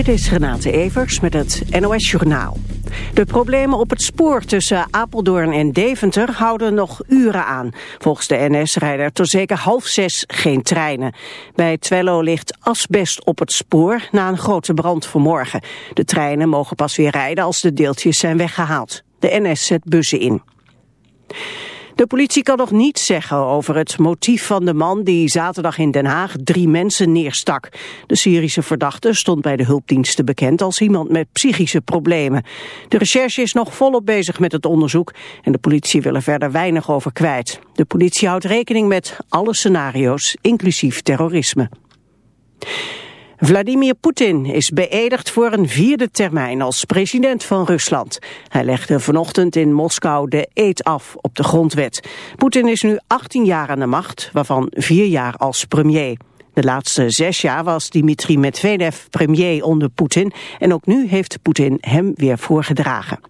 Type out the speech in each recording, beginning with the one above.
Dit is Renate Evers met het NOS Journaal. De problemen op het spoor tussen Apeldoorn en Deventer houden nog uren aan. Volgens de NS rijden er tot zeker half zes geen treinen. Bij Twello ligt asbest op het spoor na een grote brand vanmorgen. De treinen mogen pas weer rijden als de deeltjes zijn weggehaald. De NS zet bussen in. De politie kan nog niets zeggen over het motief van de man die zaterdag in Den Haag drie mensen neerstak. De Syrische verdachte stond bij de hulpdiensten bekend als iemand met psychische problemen. De recherche is nog volop bezig met het onderzoek en de politie wil er verder weinig over kwijt. De politie houdt rekening met alle scenario's, inclusief terrorisme. Vladimir Poetin is beëdigd voor een vierde termijn als president van Rusland. Hij legde vanochtend in Moskou de eed af op de grondwet. Poetin is nu 18 jaar aan de macht, waarvan vier jaar als premier. De laatste zes jaar was Dmitri Medvedev premier onder Poetin en ook nu heeft Poetin hem weer voorgedragen.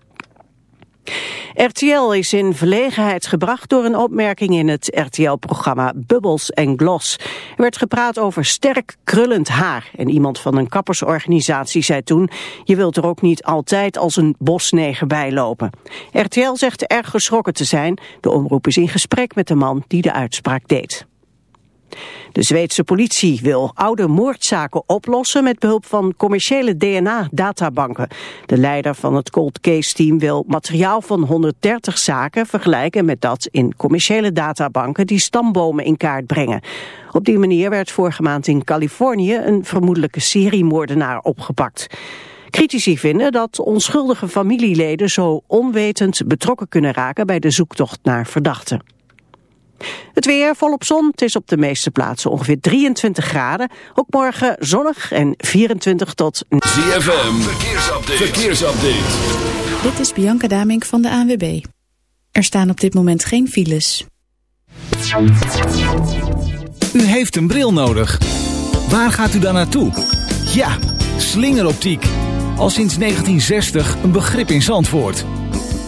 RTL is in verlegenheid gebracht door een opmerking in het RTL-programma Bubbles en Gloss. Er werd gepraat over sterk krullend haar en iemand van een kappersorganisatie zei toen... je wilt er ook niet altijd als een bosneger bijlopen. RTL zegt erg geschrokken te zijn. De omroep is in gesprek met de man die de uitspraak deed. De Zweedse politie wil oude moordzaken oplossen met behulp van commerciële DNA-databanken. De leider van het cold case team wil materiaal van 130 zaken vergelijken met dat in commerciële databanken die stambomen in kaart brengen. Op die manier werd vorige maand in Californië een vermoedelijke seriemoordenaar opgepakt. Critici vinden dat onschuldige familieleden zo onwetend betrokken kunnen raken bij de zoektocht naar verdachten. Het weer volop zon. Het is op de meeste plaatsen ongeveer 23 graden. Ook morgen zonnig en 24 tot... ZFM, verkeersupdate. verkeersupdate. Dit is Bianca Damink van de ANWB. Er staan op dit moment geen files. U heeft een bril nodig. Waar gaat u dan naartoe? Ja, slingeroptiek. Al sinds 1960 een begrip in Zandvoort.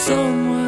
someone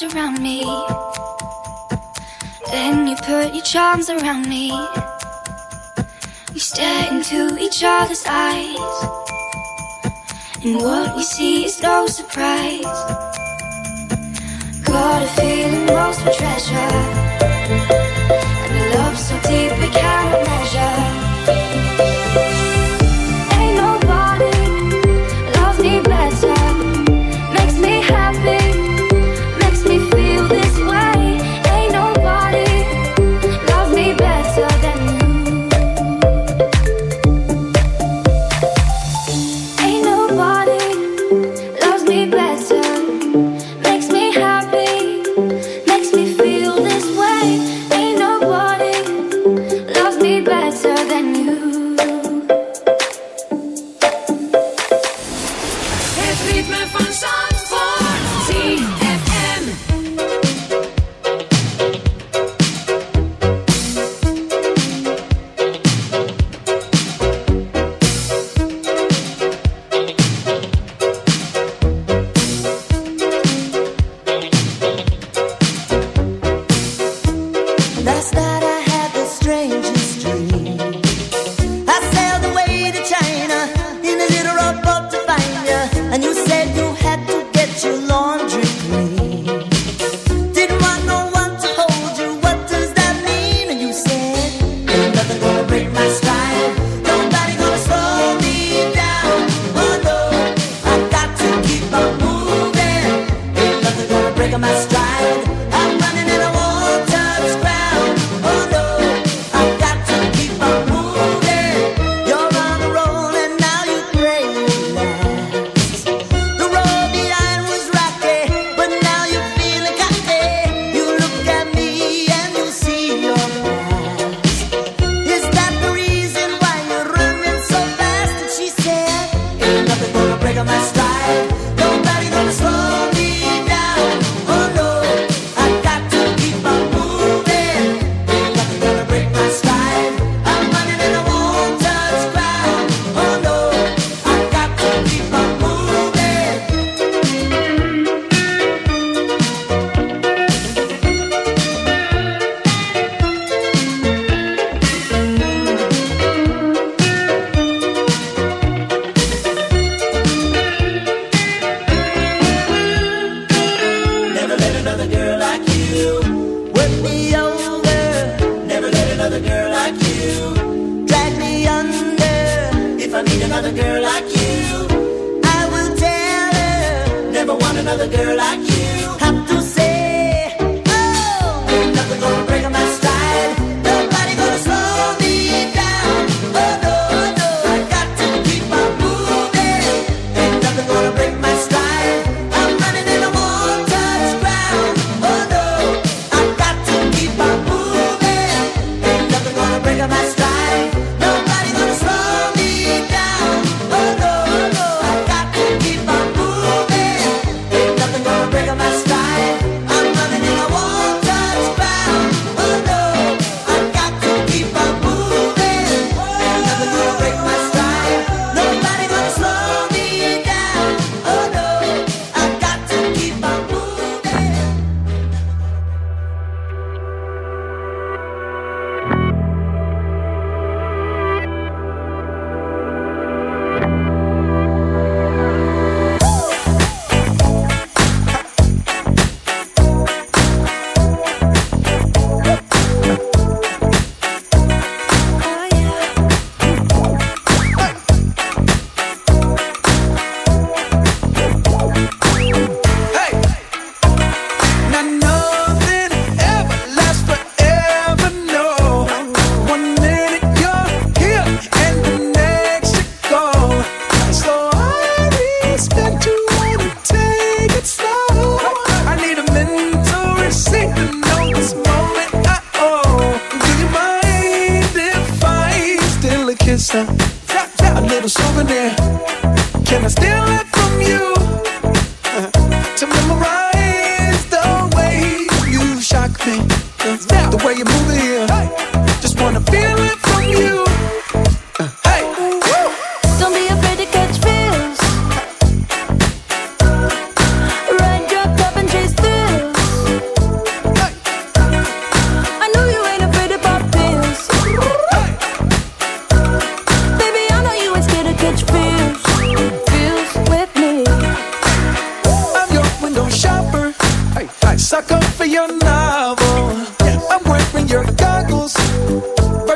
arms around me. Then you put your charms around me. We stare into each other's eyes. And what we see is no surprise. Got a feeling lost for treasure. And a love so deep we cannot measure.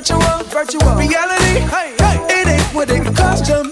virtual, virtual reality. Hey, hey. It ain't what it cost to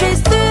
changes through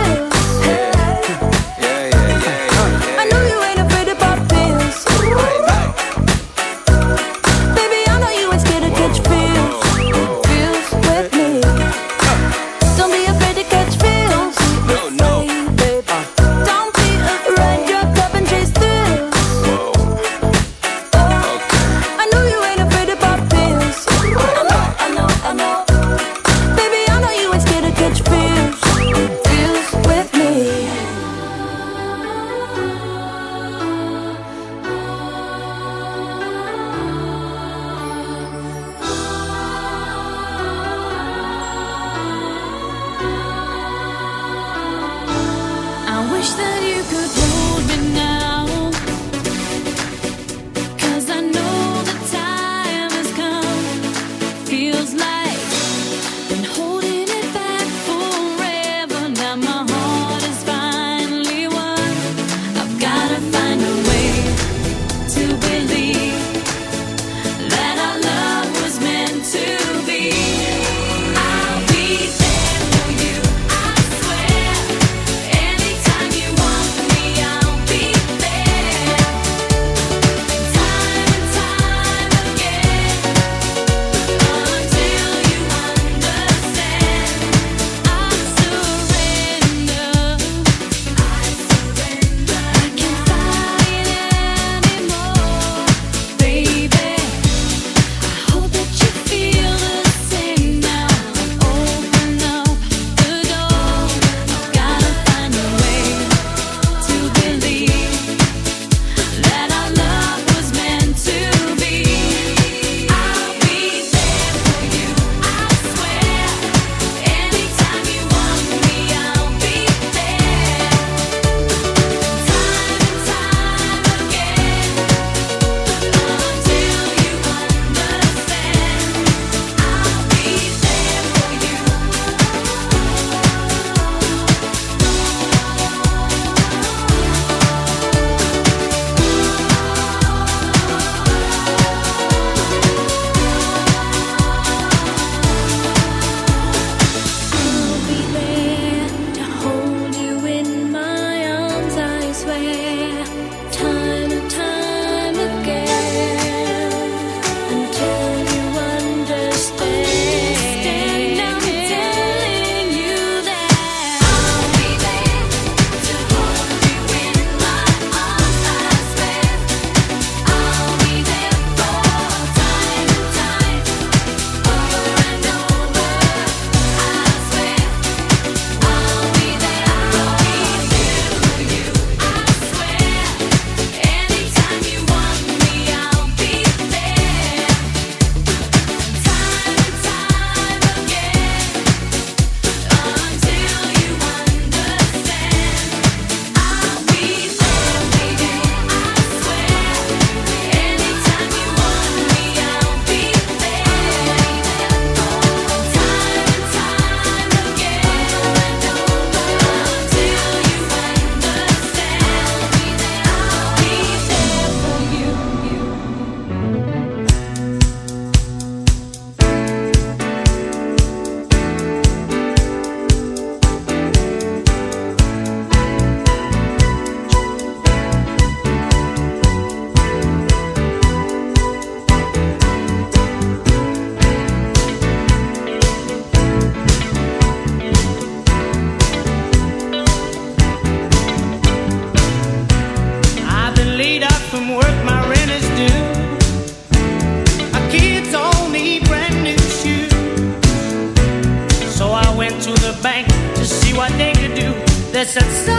from my rent is due. My kids all need brand new shoes. So I went to the bank to see what they could do. They said,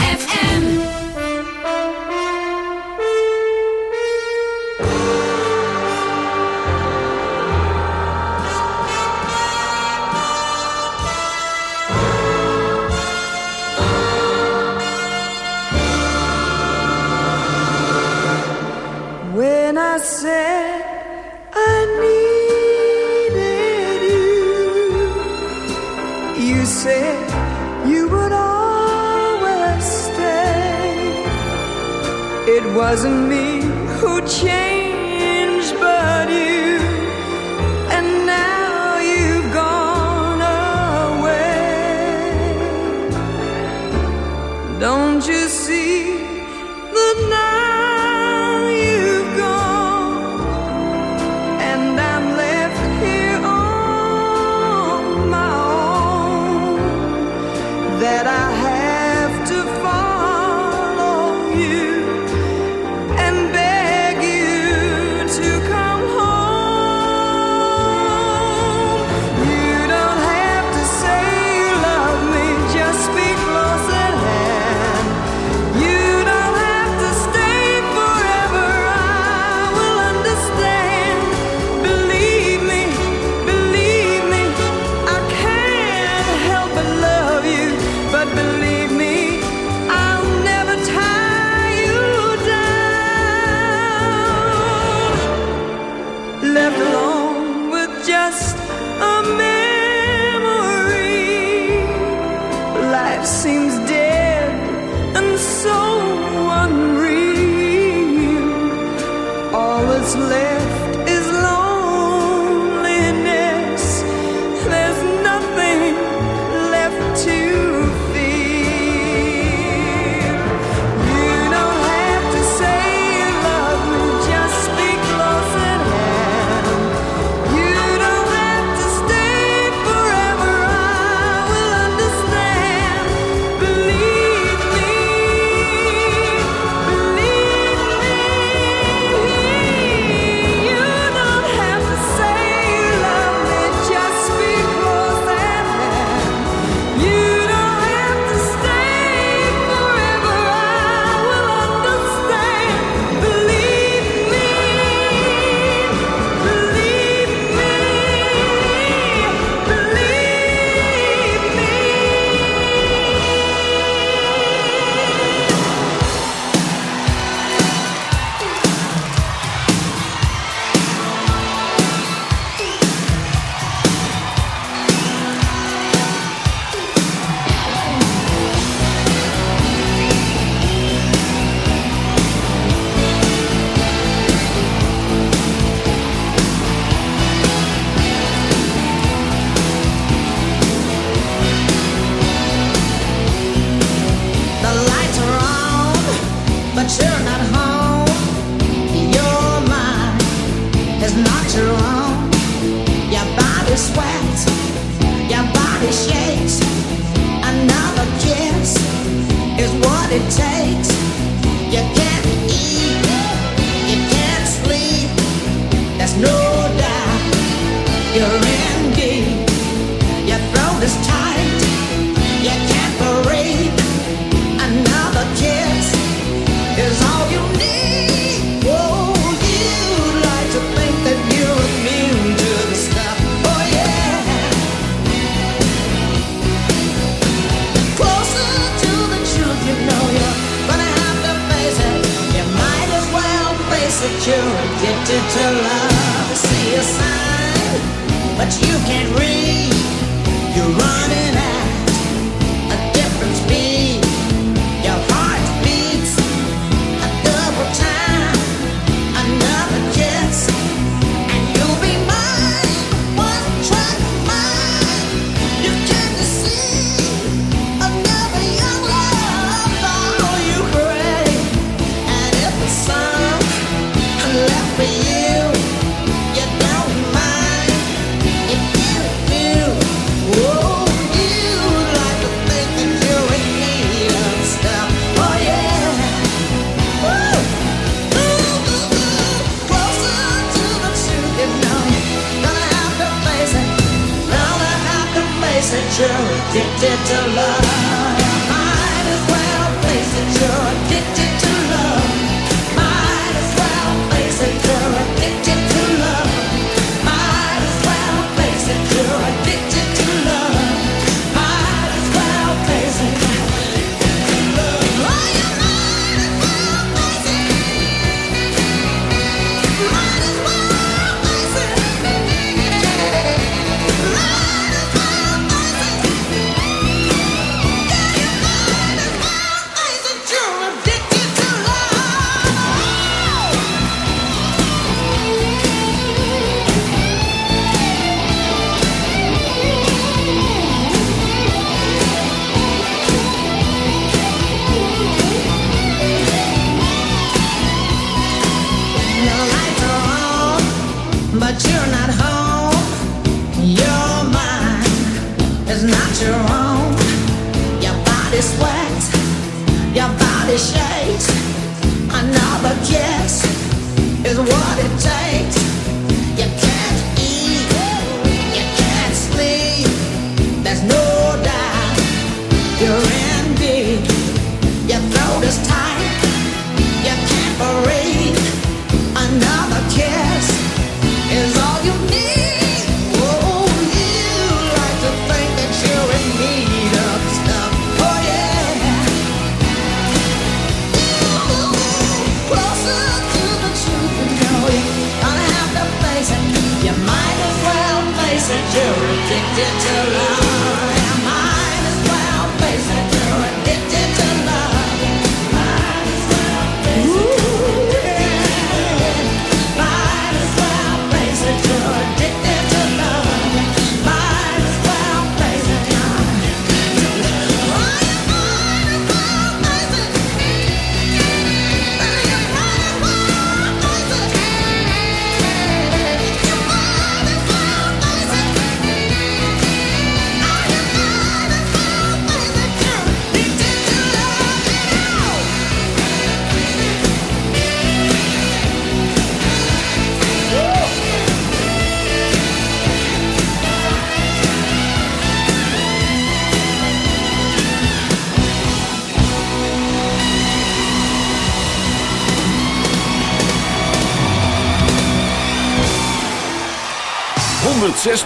It wasn't me who changed, but you.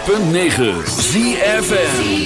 106.9 ZFN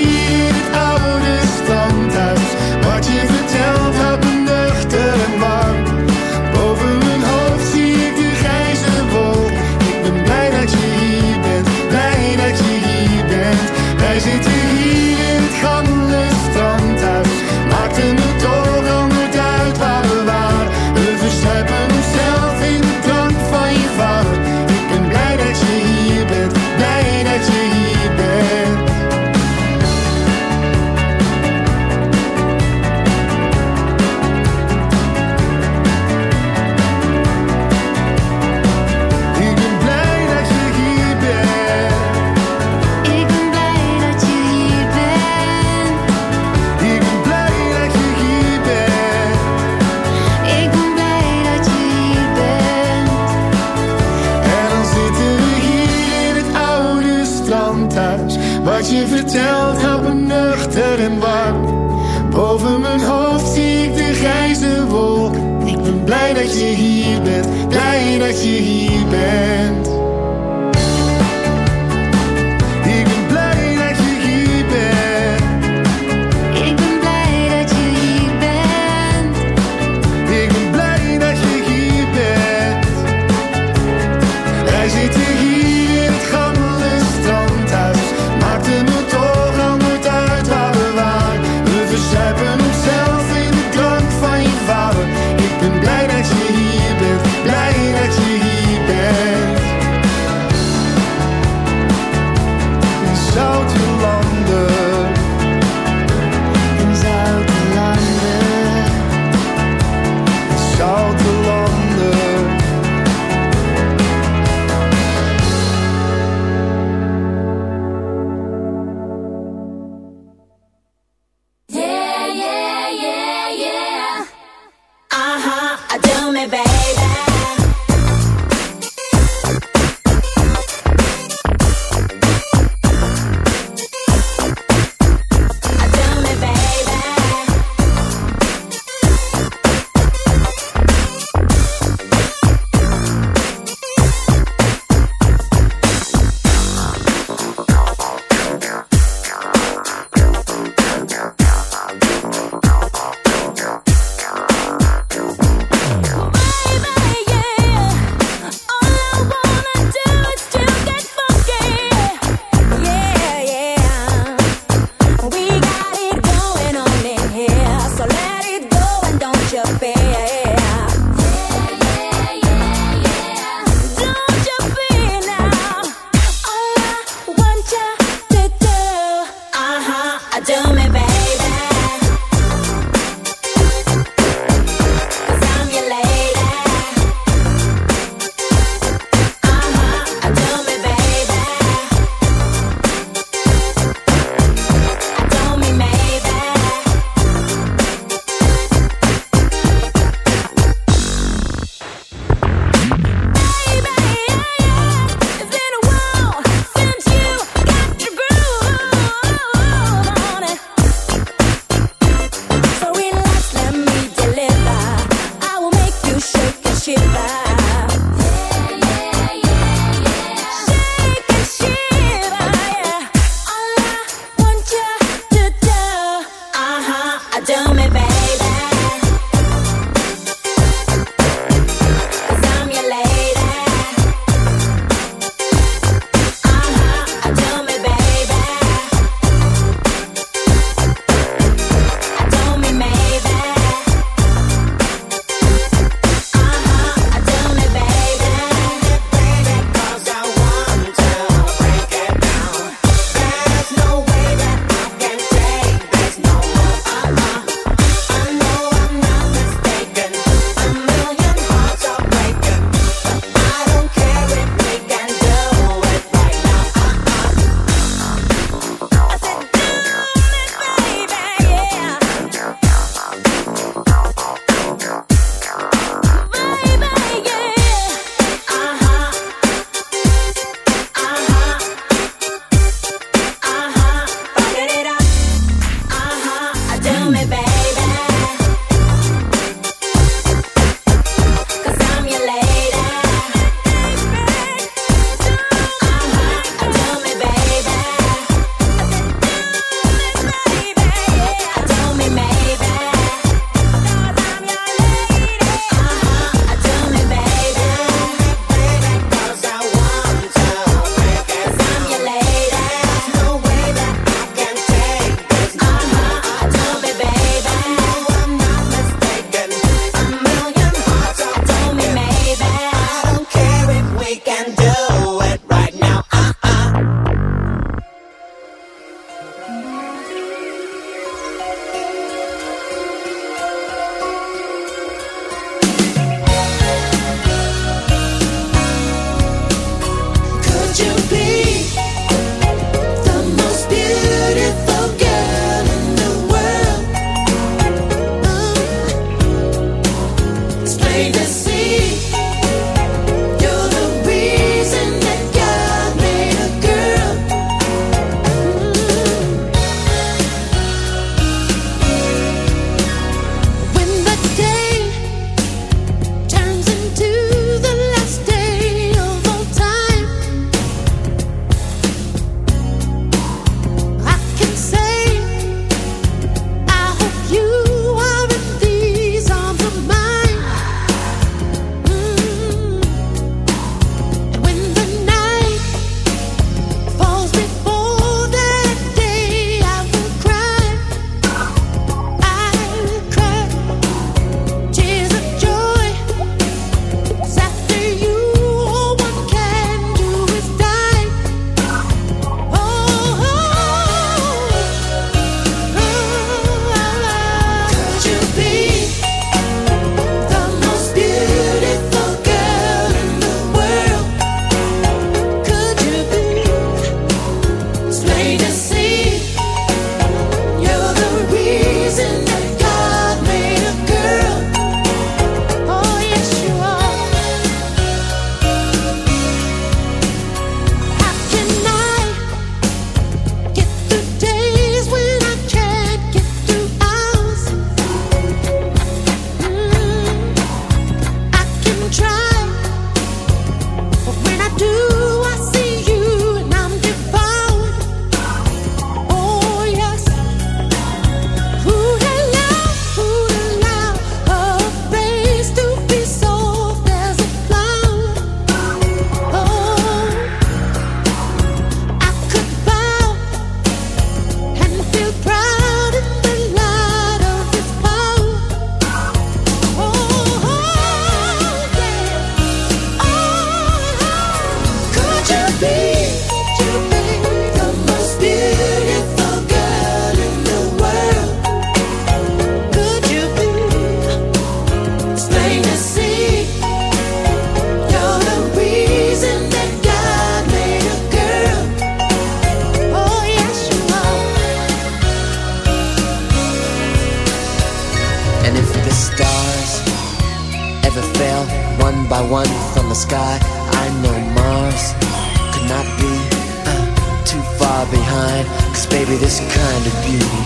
baby, this kind of beauty,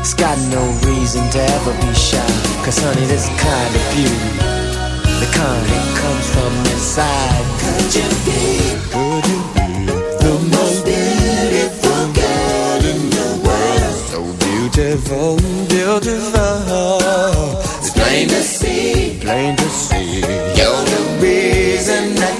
it's got no reason to ever be shy. Cause honey, this kind of beauty, the kind that comes from inside. Could you be? Could you be the most beautiful girl in the world? So beautiful, beautiful. It's plain to see, plain to see. You're the reason that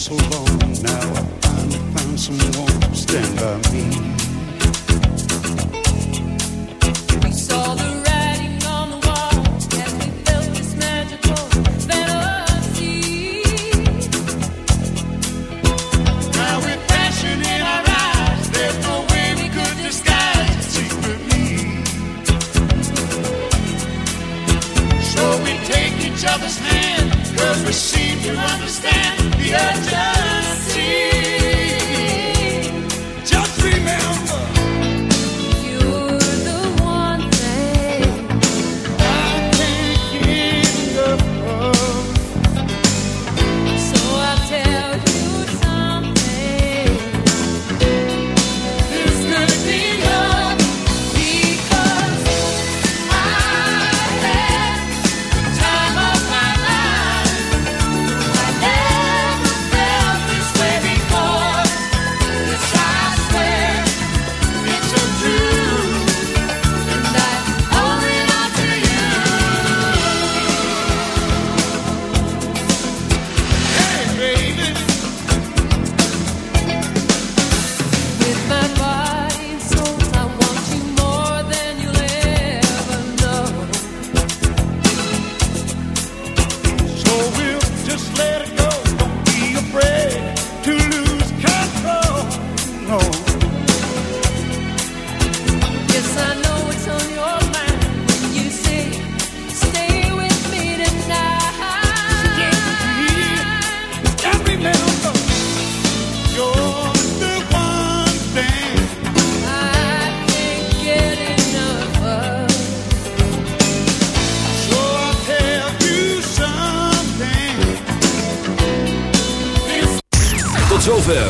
so long now. I finally found someone to stand by me. We saw the writing on the wall as we felt this magical fantasy. Now with passion in our eyes, there's no way we could disguise it secretly. So we take each other's hand, we seem to understand the urgency.